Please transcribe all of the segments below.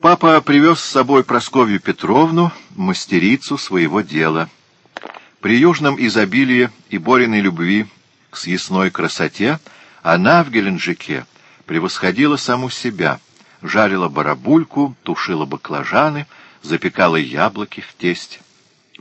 Папа привез с собой Просковью Петровну, мастерицу своего дела. При южном изобилии и Бориной любви к съестной красоте она в Геленджике превосходила саму себя, жарила барабульку, тушила баклажаны, запекала яблоки в тесте.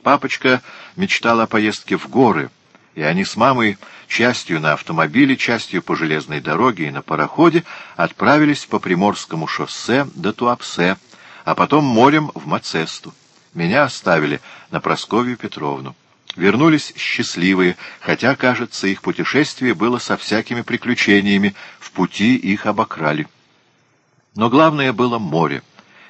Папочка мечтал о поездке в горы, и они с мамой частью на автомобиле, частью по железной дороге и на пароходе отправились по Приморскому шоссе до Туапсе, а потом морем в Мацесту. Меня оставили на Просковью Петровну. Вернулись счастливые, хотя, кажется, их путешествие было со всякими приключениями, в пути их обокрали. Но главное было море,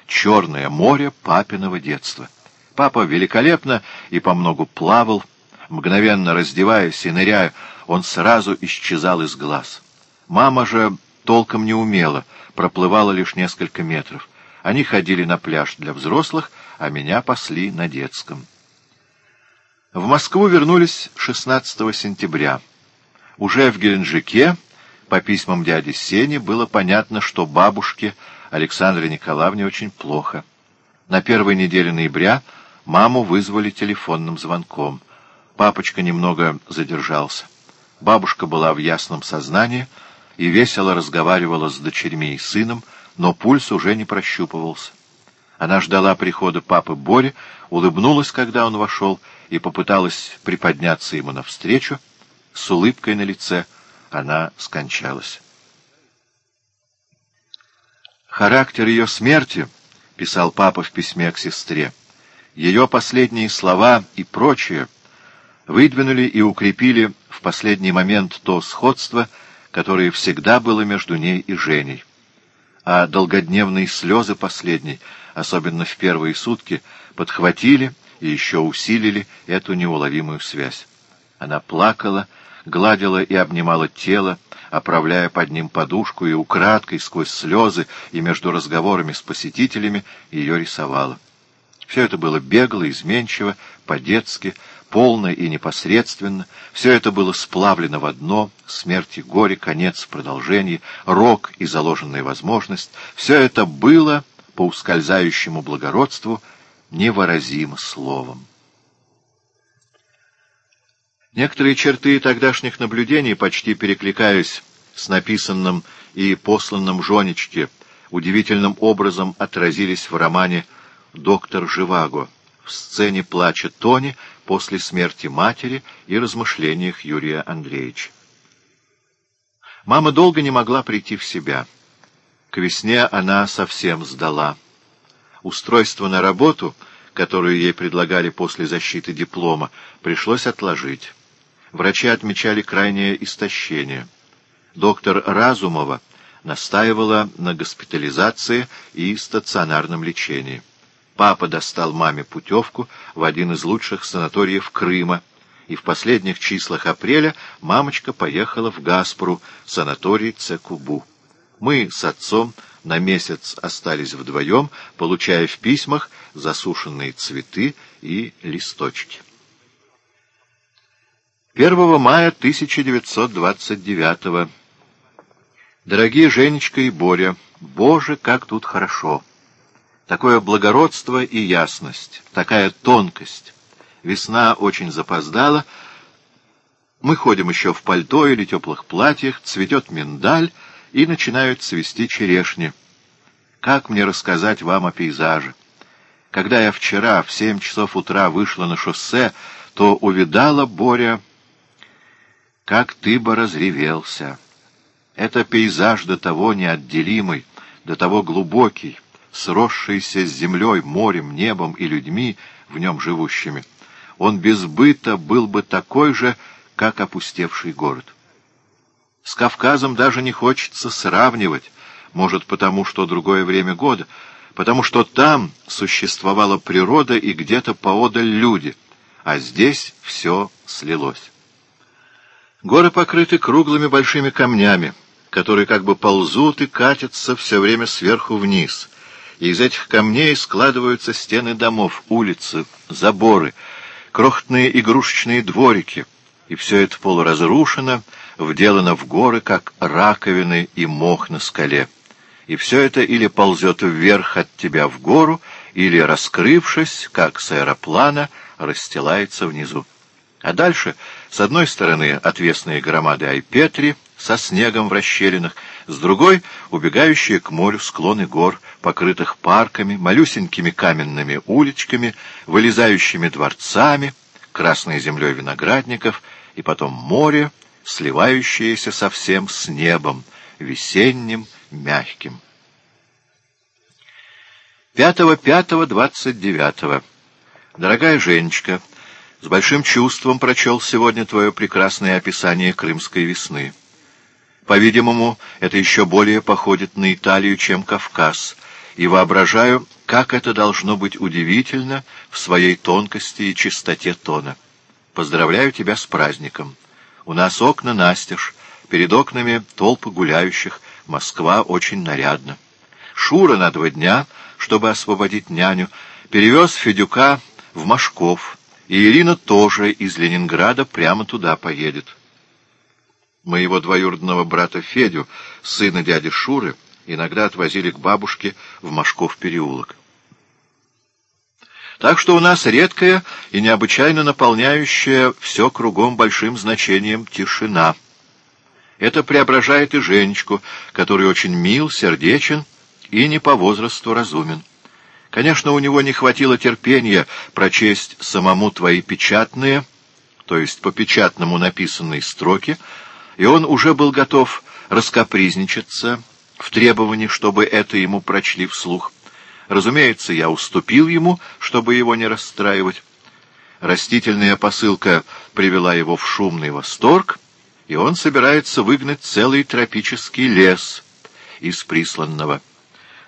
черное море папиного детства. Папа великолепно и по многу плавал, Мгновенно раздеваясь и ныряя, он сразу исчезал из глаз. Мама же толком не умела, проплывала лишь несколько метров. Они ходили на пляж для взрослых, а меня пасли на детском. В Москву вернулись 16 сентября. Уже в Геленджике, по письмам дяди Сени, было понятно, что бабушке Александре Николаевне очень плохо. На первой неделе ноября маму вызвали телефонным звонком — Папочка немного задержался. Бабушка была в ясном сознании и весело разговаривала с дочерьми и сыном, но пульс уже не прощупывался. Она ждала прихода папы Бори, улыбнулась, когда он вошел, и попыталась приподняться ему навстречу. С улыбкой на лице она скончалась. «Характер ее смерти», — писал папа в письме к сестре, — «ее последние слова и прочее — выдвинули и укрепили в последний момент то сходство, которое всегда было между ней и Женей. А долгодневные слезы последней, особенно в первые сутки, подхватили и еще усилили эту неуловимую связь. Она плакала, гладила и обнимала тело, оправляя под ним подушку и украдкой сквозь слезы и между разговорами с посетителями ее рисовала. Все это было бегло, изменчиво, по-детски, полно и непосредственно, все это было сплавлено в одно, смерть и горе, конец, продолжение, рок и заложенная возможность, все это было, по ускользающему благородству, невыразимо словом. Некоторые черты тогдашних наблюдений, почти перекликаясь с написанным и посланным Жонечке, удивительным образом отразились в романе «Доктор Живаго», в сцене плача Тони после смерти матери и размышлениях Юрия Андреевича. Мама долго не могла прийти в себя. К весне она совсем сдала. Устройство на работу, которую ей предлагали после защиты диплома, пришлось отложить. Врачи отмечали крайнее истощение. Доктор Разумова настаивала на госпитализации и стационарном лечении. Папа достал маме путевку в один из лучших санаториев Крыма, и в последних числах апреля мамочка поехала в Гаспру, санаторий Цекубу. Мы с отцом на месяц остались вдвоем, получая в письмах засушенные цветы и листочки. 1 мая 1929 Дорогие Женечка и Боря, Боже, как тут хорошо! Такое благородство и ясность, такая тонкость. Весна очень запоздала. Мы ходим еще в пальто или теплых платьях, цветет миндаль, и начинают цвести черешни. Как мне рассказать вам о пейзаже? Когда я вчера в семь часов утра вышла на шоссе, то увидала, Боря, как ты бы разревелся. Это пейзаж до того неотделимый, до того глубокий, сросшийся с землей, морем, небом и людьми, в нем живущими, он без быта был бы такой же, как опустевший город. С Кавказом даже не хочется сравнивать, может, потому что другое время года, потому что там существовала природа и где-то поодаль люди, а здесь все слилось. Горы покрыты круглыми большими камнями, которые как бы ползут и катятся все время сверху вниз — и из этих камней складываются стены домов, улицы, заборы, крохотные игрушечные дворики, и все это полуразрушено, вделано в горы, как раковины и мох на скале. и все это или ползет вверх от тебя в гору, или, раскрывшись, как с аэроплана, расстилается внизу. А дальше, с одной стороны, отвесные громады Айпетри со снегом в расщелинах, с другой — убегающие к морю склоны гор, покрытых парками, малюсенькими каменными уличками, вылезающими дворцами, красной землей виноградников, и потом море, сливающееся совсем с небом, весенним, мягким. 5.5.29. Дорогая Женечка, с большим чувством прочел сегодня твое прекрасное описание крымской весны. По-видимому, это еще более походит на Италию, чем Кавказ, и воображаю, как это должно быть удивительно в своей тонкости и чистоте тона. Поздравляю тебя с праздником. У нас окна настежь, перед окнами толпы гуляющих, Москва очень нарядна. Шура на два дня, чтобы освободить няню, перевез Федюка в Машков, и Ирина тоже из Ленинграда прямо туда поедет. Моего двоюродного брата Федю, сына дяди Шуры, иногда отвозили к бабушке в Машков переулок. Так что у нас редкая и необычайно наполняющая все кругом большим значением тишина. Это преображает и Женечку, который очень мил, сердечен и не по возрасту разумен. Конечно, у него не хватило терпения прочесть самому твои печатные, то есть по печатному написанные строки, и он уже был готов раскопризничаться в требовании, чтобы это ему прочли вслух. Разумеется, я уступил ему, чтобы его не расстраивать. Растительная посылка привела его в шумный восторг, и он собирается выгнать целый тропический лес из присланного.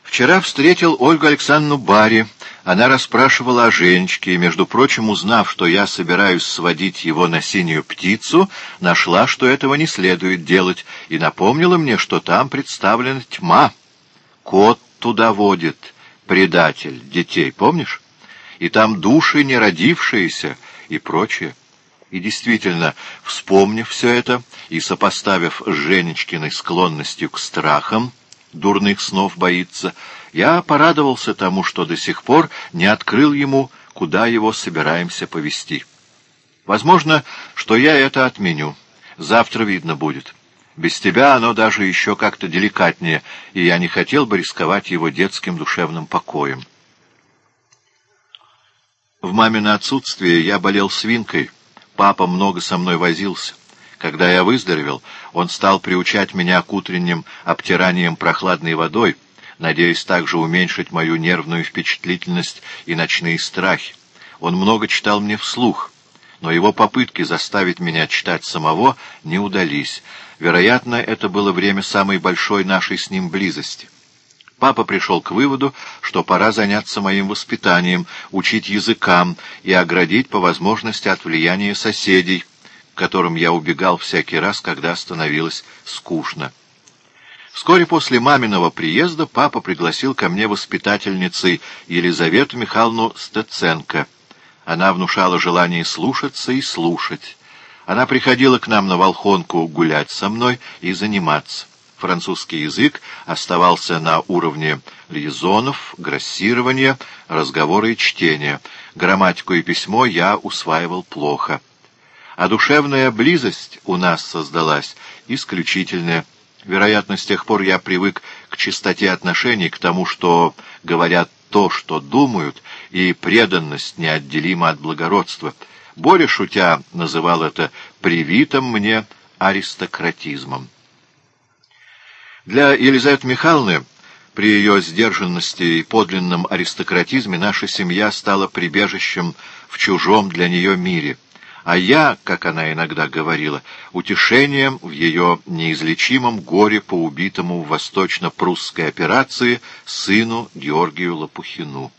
Вчера встретил Ольгу Александровну Барри. Она расспрашивала о Женечке, и, между прочим, узнав, что я собираюсь сводить его на синюю птицу, нашла, что этого не следует делать, и напомнила мне, что там представлена тьма. Кот туда водит, предатель детей, помнишь? И там души не родившиеся и прочее. И действительно, вспомнив все это и сопоставив с Женечкиной склонностью к страхам, дурных снов боится, я порадовался тому, что до сих пор не открыл ему, куда его собираемся повести. Возможно, что я это отменю. Завтра видно будет. Без тебя оно даже еще как-то деликатнее, и я не хотел бы рисковать его детским душевным покоем. В мамино отсутствие я болел свинкой. Папа много со мной возился. Когда я выздоровел, он стал приучать меня к утренним обтираниям прохладной водой, надеясь также уменьшить мою нервную впечатлительность и ночные страхи. Он много читал мне вслух, но его попытки заставить меня читать самого не удались. Вероятно, это было время самой большой нашей с ним близости. Папа пришел к выводу, что пора заняться моим воспитанием, учить языкам и оградить по возможности от влияния соседей, которым я убегал всякий раз, когда становилось скучно. Вскоре после маминого приезда папа пригласил ко мне воспитательницей Елизавету Михайловну Стеценко. Она внушала желание слушаться и слушать. Она приходила к нам на Волхонку гулять со мной и заниматься. Французский язык оставался на уровне лизонов, грассирования, разговора и чтения. Грамматику и письмо я усваивал плохо а душевная близость у нас создалась исключительная. Вероятно, с тех пор я привык к чистоте отношений, к тому, что говорят то, что думают, и преданность неотделима от благородства. Боря, шутя, называл это «привитым мне аристократизмом». Для Елизаветы Михайловны при ее сдержанности и подлинном аристократизме наша семья стала прибежищем в чужом для нее мире — а я, как она иногда говорила, утешением в ее неизлечимом горе по убитому в восточно-прусской операции сыну Георгию Лопухину.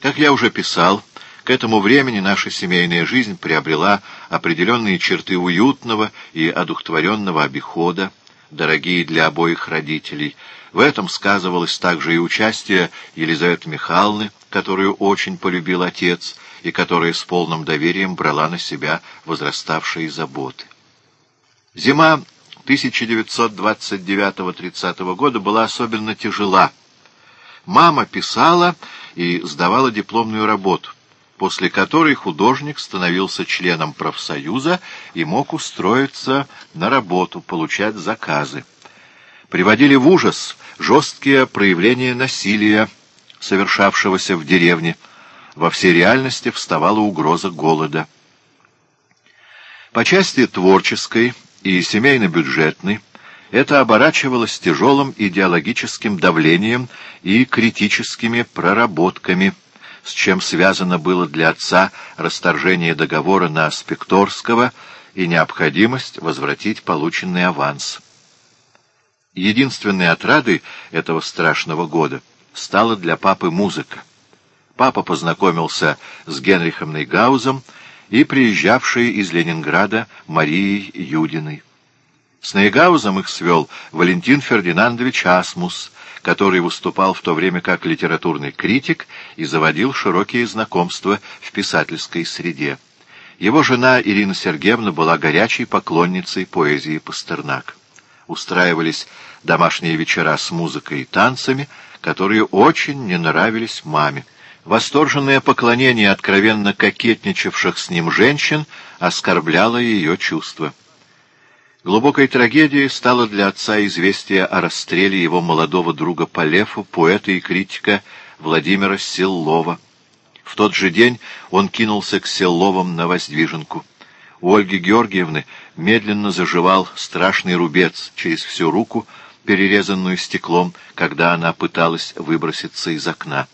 Как я уже писал, к этому времени наша семейная жизнь приобрела определенные черты уютного и одухотворенного обихода, дорогие для обоих родителей. В этом сказывалось также и участие Елизаветы Михайловны, которую очень полюбил отец, и которая с полным доверием брала на себя возраставшие заботы. Зима 1929-30 года была особенно тяжела. Мама писала и сдавала дипломную работу, после которой художник становился членом профсоюза и мог устроиться на работу, получать заказы. Приводили в ужас жесткие проявления насилия, совершавшегося в деревне. Во всей реальности вставала угроза голода. По части творческой и семейно-бюджетной это оборачивалось тяжелым идеологическим давлением и критическими проработками, с чем связано было для отца расторжение договора на Спекторского и необходимость возвратить полученный аванс. Единственной отрадой этого страшного года стала для папы музыка. Папа познакомился с Генрихом Нейгаузом и приезжавшей из Ленинграда Марией Юдиной. С Нейгаузом их свел Валентин Фердинандович Асмус, который выступал в то время как литературный критик и заводил широкие знакомства в писательской среде. Его жена Ирина Сергеевна была горячей поклонницей поэзии Пастернак. Устраивались домашние вечера с музыкой и танцами, которые очень не нравились маме. Восторженное поклонение откровенно кокетничавших с ним женщин оскорбляло ее чувства. Глубокой трагедией стало для отца известие о расстреле его молодого друга по Лефу, поэта и критика Владимира Селлова. В тот же день он кинулся к Селловым на воздвиженку. У Ольги Георгиевны медленно заживал страшный рубец через всю руку, перерезанную стеклом, когда она пыталась выброситься из окна.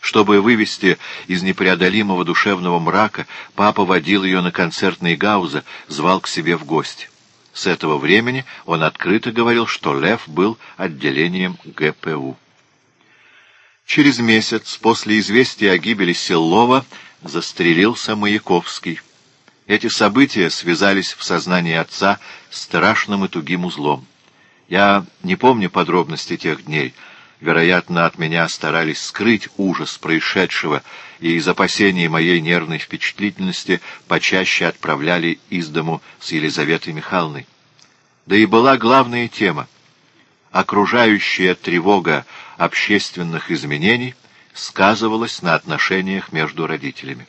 Чтобы вывести из непреодолимого душевного мрака, папа водил ее на концертные Гауза, звал к себе в гости. С этого времени он открыто говорил, что Лев был отделением ГПУ. Через месяц после известия о гибели Селлова застрелился Маяковский. Эти события связались в сознании отца страшным и тугим узлом. Я не помню подробности тех дней, вероятно, от меня старались скрыть ужас происшедшего, и из опасений моей нервной впечатлительности почаще отправляли из дому с Елизаветой Михайловной. Да и была главная тема — окружающая тревога общественных изменений сказывалась на отношениях между родителями.